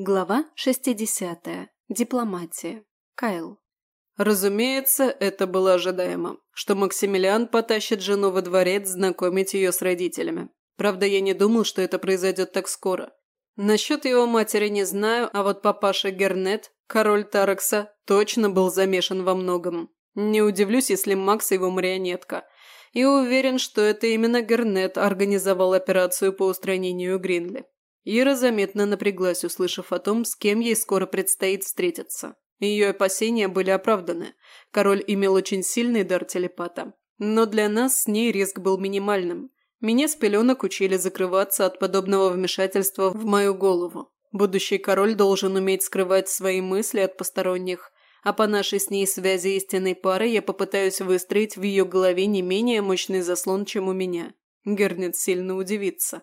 Глава 60. Дипломатия. Кайл. Разумеется, это было ожидаемо, что Максимилиан потащит жену во дворец знакомить ее с родителями. Правда, я не думал, что это произойдет так скоро. Насчет его матери не знаю, а вот папаша Гернет, король Таракса, точно был замешан во многом. Не удивлюсь, если Макс его марионетка. И уверен, что это именно Гернет организовал операцию по устранению Гринли. Ира заметно напряглась, услышав о том, с кем ей скоро предстоит встретиться. Ее опасения были оправданы. Король имел очень сильный дар телепата. Но для нас с ней риск был минимальным. Меня с пеленок учили закрываться от подобного вмешательства в мою голову. Будущий король должен уметь скрывать свои мысли от посторонних, а по нашей с ней связи истинной пары я попытаюсь выстроить в ее голове не менее мощный заслон, чем у меня. Гернет сильно удивится.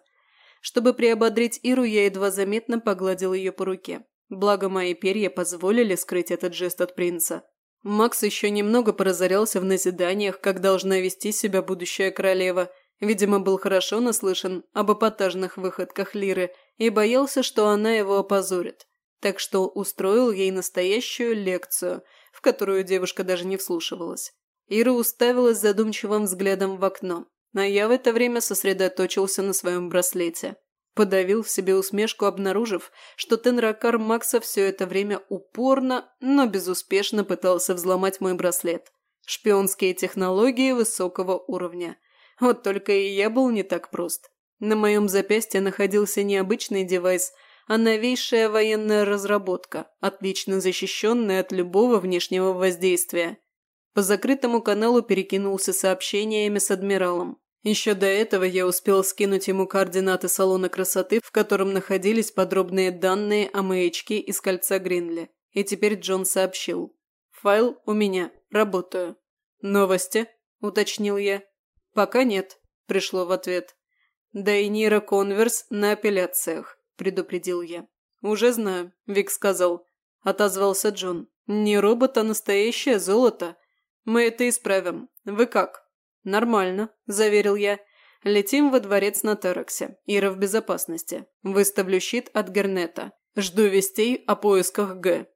Чтобы приободрить Иру, я едва заметно погладил ее по руке. Благо, мои перья позволили скрыть этот жест от принца. Макс еще немного поразорялся в назиданиях, как должна вести себя будущая королева. Видимо, был хорошо наслышан об эпатажных выходках Лиры и боялся, что она его опозорит. Так что устроил ей настоящую лекцию, в которую девушка даже не вслушивалась. Ира уставилась задумчивым взглядом в окно а я в это время сосредоточился на своем браслете. Подавил в себе усмешку, обнаружив, что Тенракар Макса все это время упорно, но безуспешно пытался взломать мой браслет. Шпионские технологии высокого уровня. Вот только и я был не так прост. На моем запястье находился необычный девайс, а новейшая военная разработка, отлично защищенная от любого внешнего воздействия. По закрытому каналу перекинулся сообщениями с адмиралом. Еще до этого я успел скинуть ему координаты салона красоты, в котором находились подробные данные о маячке из кольца Гринли. И теперь Джон сообщил. «Файл у меня. Работаю». «Новости?» – уточнил я. «Пока нет», – пришло в ответ. «Дайнира Конверс на апелляциях», – предупредил я. «Уже знаю», – Вик сказал. Отозвался Джон. «Не робот, а настоящее золото. Мы это исправим. Вы как?» «Нормально», – заверил я. «Летим во дворец на Терексе. Ира в безопасности. Выставлю щит от Гернета. Жду вестей о поисках Г».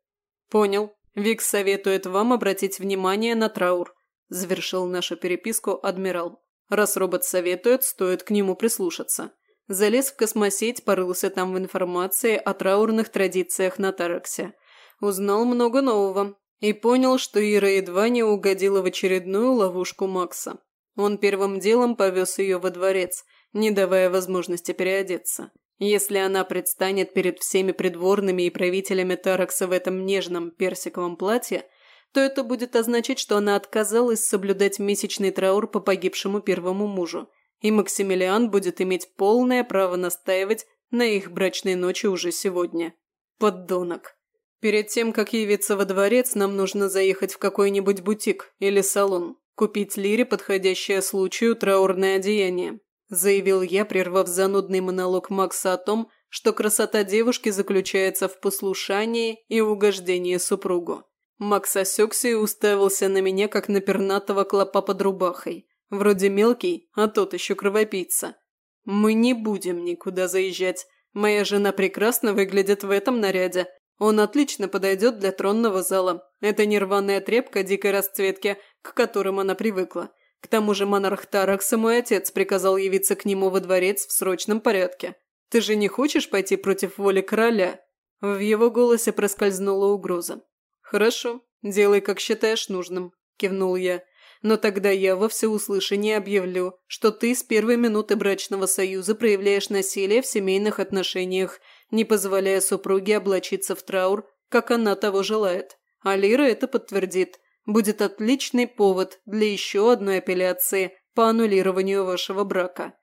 «Понял. Викс советует вам обратить внимание на траур», – завершил нашу переписку адмирал. «Раз робот советует, стоит к нему прислушаться». Залез в космосеть, порылся там в информации о траурных традициях на Тараксе. Узнал много нового и понял, что Ира едва не угодила в очередную ловушку Макса. Он первым делом повез ее во дворец, не давая возможности переодеться. Если она предстанет перед всеми придворными и правителями Таракса в этом нежном персиковом платье, то это будет означать, что она отказалась соблюдать месячный траур по погибшему первому мужу, и Максимилиан будет иметь полное право настаивать на их брачной ночи уже сегодня. Поддонок. Перед тем, как явиться во дворец, нам нужно заехать в какой-нибудь бутик или салон, купить Лире подходящее случаю траурное одеяние», заявил я, прервав занудный монолог Макса о том, что красота девушки заключается в послушании и угождении супругу. Макс осекся и уставился на меня, как на пернатого клопа под рубахой. Вроде мелкий, а тот еще кровопийца. «Мы не будем никуда заезжать. Моя жена прекрасно выглядит в этом наряде, он отлично подойдет для тронного зала. Это нерваная трепка дикой расцветки, к которым она привыкла. К тому же монарх Таракса, мой отец, приказал явиться к нему во дворец в срочном порядке. Ты же не хочешь пойти против воли короля?» В его голосе проскользнула угроза. «Хорошо, делай, как считаешь нужным», – кивнул я. «Но тогда я во всеуслышание объявлю, что ты с первой минуты брачного союза проявляешь насилие в семейных отношениях не позволяя супруге облачиться в траур, как она того желает. А Лира это подтвердит. Будет отличный повод для еще одной апелляции по аннулированию вашего брака.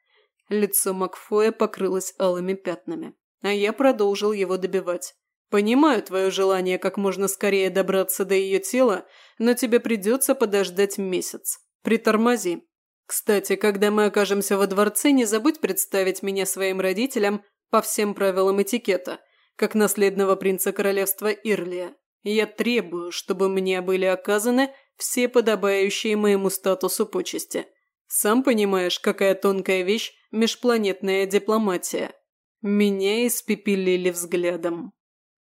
Лицо Макфоя покрылось алыми пятнами, а я продолжил его добивать. «Понимаю твое желание как можно скорее добраться до ее тела, но тебе придется подождать месяц. Притормози. Кстати, когда мы окажемся во дворце, не забудь представить меня своим родителям по всем правилам этикета, как наследного принца королевства Ирлия. Я требую, чтобы мне были оказаны все подобающие моему статусу почести. Сам понимаешь, какая тонкая вещь межпланетная дипломатия. Меня испепелили взглядом.